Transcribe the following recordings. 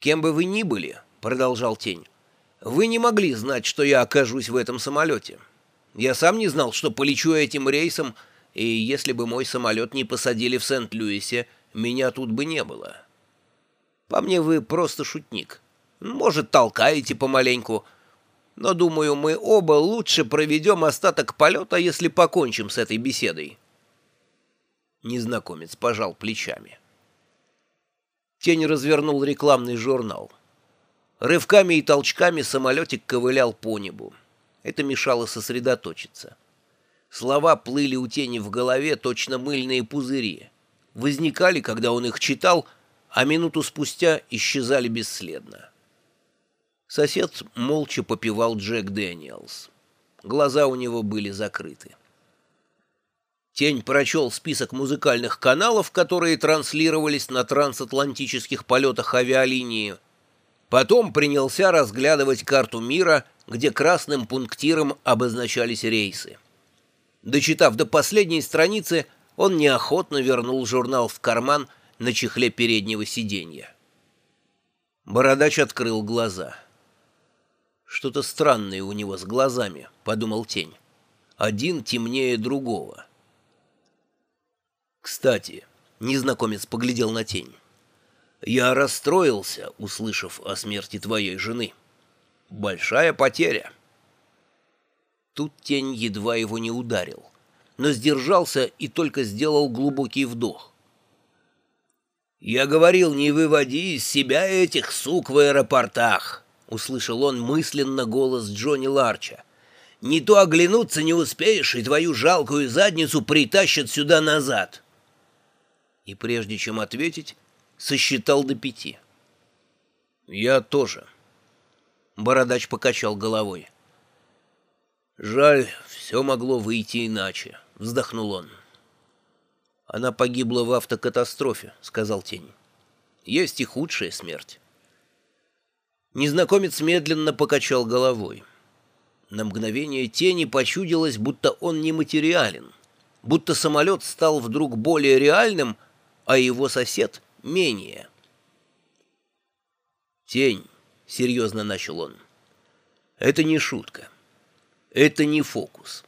«Кем бы вы ни были», — продолжал Тень, — «вы не могли знать, что я окажусь в этом самолете. Я сам не знал, что полечу этим рейсом, и если бы мой самолет не посадили в Сент-Луисе, меня тут бы не было. По мне вы просто шутник. Может, толкаете помаленьку, но, думаю, мы оба лучше проведем остаток полета, если покончим с этой беседой». Незнакомец пожал плечами. Тень развернул рекламный журнал. Рывками и толчками самолетик ковылял по небу. Это мешало сосредоточиться. Слова плыли у тени в голове, точно мыльные пузыри. Возникали, когда он их читал, а минуту спустя исчезали бесследно. Сосед молча попивал Джек Дэниелс. Глаза у него были закрыты. Тень прочел список музыкальных каналов, которые транслировались на трансатлантических полетах авиалинии. Потом принялся разглядывать карту мира, где красным пунктиром обозначались рейсы. Дочитав до последней страницы, он неохотно вернул журнал в карман на чехле переднего сиденья. Бородач открыл глаза. «Что-то странное у него с глазами», — подумал Тень. «Один темнее другого». «Кстати», — незнакомец поглядел на тень, — «я расстроился, услышав о смерти твоей жены. Большая потеря». Тут тень едва его не ударил, но сдержался и только сделал глубокий вдох. «Я говорил, не выводи из себя этих сук в аэропортах», — услышал он мысленно голос Джонни Ларча. «Не то оглянуться не успеешь, и твою жалкую задницу притащат сюда назад» и прежде чем ответить, сосчитал до пяти. «Я тоже». Бородач покачал головой. «Жаль, все могло выйти иначе», — вздохнул он. «Она погибла в автокатастрофе», — сказал Тень. «Есть и худшая смерть». Незнакомец медленно покачал головой. На мгновение Тени почудилось, будто он нематериален, будто самолет стал вдруг более реальным — а его сосед менее. «Тень», — серьезно начал он, — «это не шутка. Это не фокус.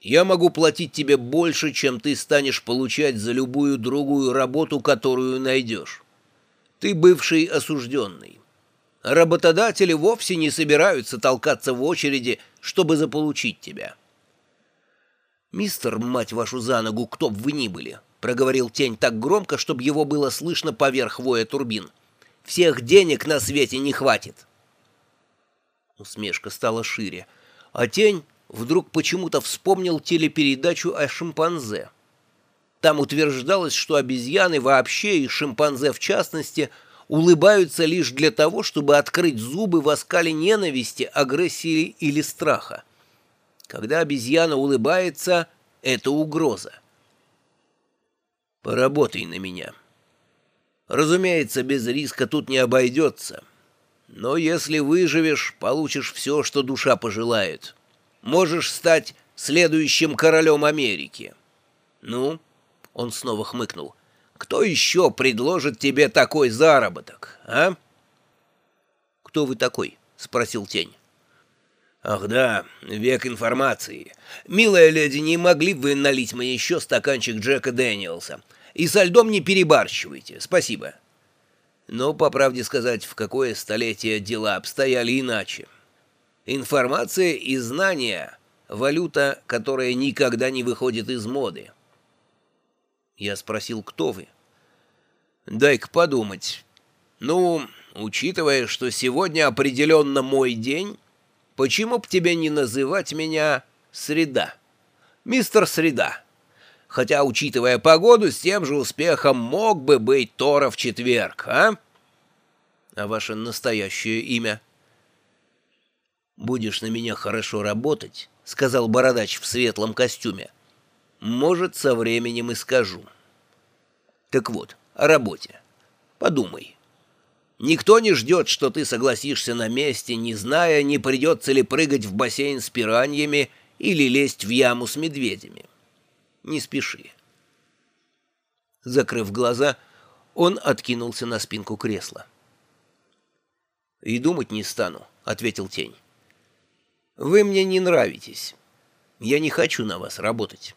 Я могу платить тебе больше, чем ты станешь получать за любую другую работу, которую найдешь. Ты бывший осужденный. Работодатели вовсе не собираются толкаться в очереди, чтобы заполучить тебя». «Мистер, мать вашу за ногу, кто б вы ни были!» — проговорил тень так громко, чтобы его было слышно поверх воя турбин. «Всех денег на свете не хватит!» Усмешка стала шире, а тень вдруг почему-то вспомнил телепередачу о шимпанзе. Там утверждалось, что обезьяны вообще и шимпанзе в частности улыбаются лишь для того, чтобы открыть зубы в оскале ненависти, агрессии или страха. Когда обезьяна улыбается, это угроза. Поработай на меня. Разумеется, без риска тут не обойдется. Но если выживешь, получишь все, что душа пожелает. Можешь стать следующим королем Америки. Ну, он снова хмыкнул. Кто еще предложит тебе такой заработок, а? Кто вы такой? Спросил тень. «Ах да, век информации. Милая леди, не могли бы вы налить мне еще стаканчик Джека Дэниелса? И со льдом не перебарщивайте. Спасибо». Но, по правде сказать, в какое столетие дела обстояли иначе. Информация и знания — валюта, которая никогда не выходит из моды. Я спросил, кто вы? «Дай-ка подумать. Ну, учитывая, что сегодня определенно мой день...» Почему б тебе не называть меня Среда? Мистер Среда. Хотя, учитывая погоду, с тем же успехом мог бы быть Тора в четверг, а? А ваше настоящее имя? Будешь на меня хорошо работать, — сказал бородач в светлом костюме. Может, со временем и скажу. Так вот, о работе. Подумай. Никто не ждет, что ты согласишься на месте, не зная, не придется ли прыгать в бассейн с пираньями или лезть в яму с медведями. Не спеши. Закрыв глаза, он откинулся на спинку кресла. «И думать не стану», — ответил тень. «Вы мне не нравитесь. Я не хочу на вас работать».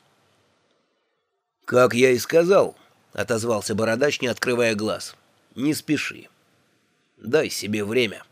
«Как я и сказал», — отозвался бородач, не открывая глаз, — «не спеши. Дай себе время».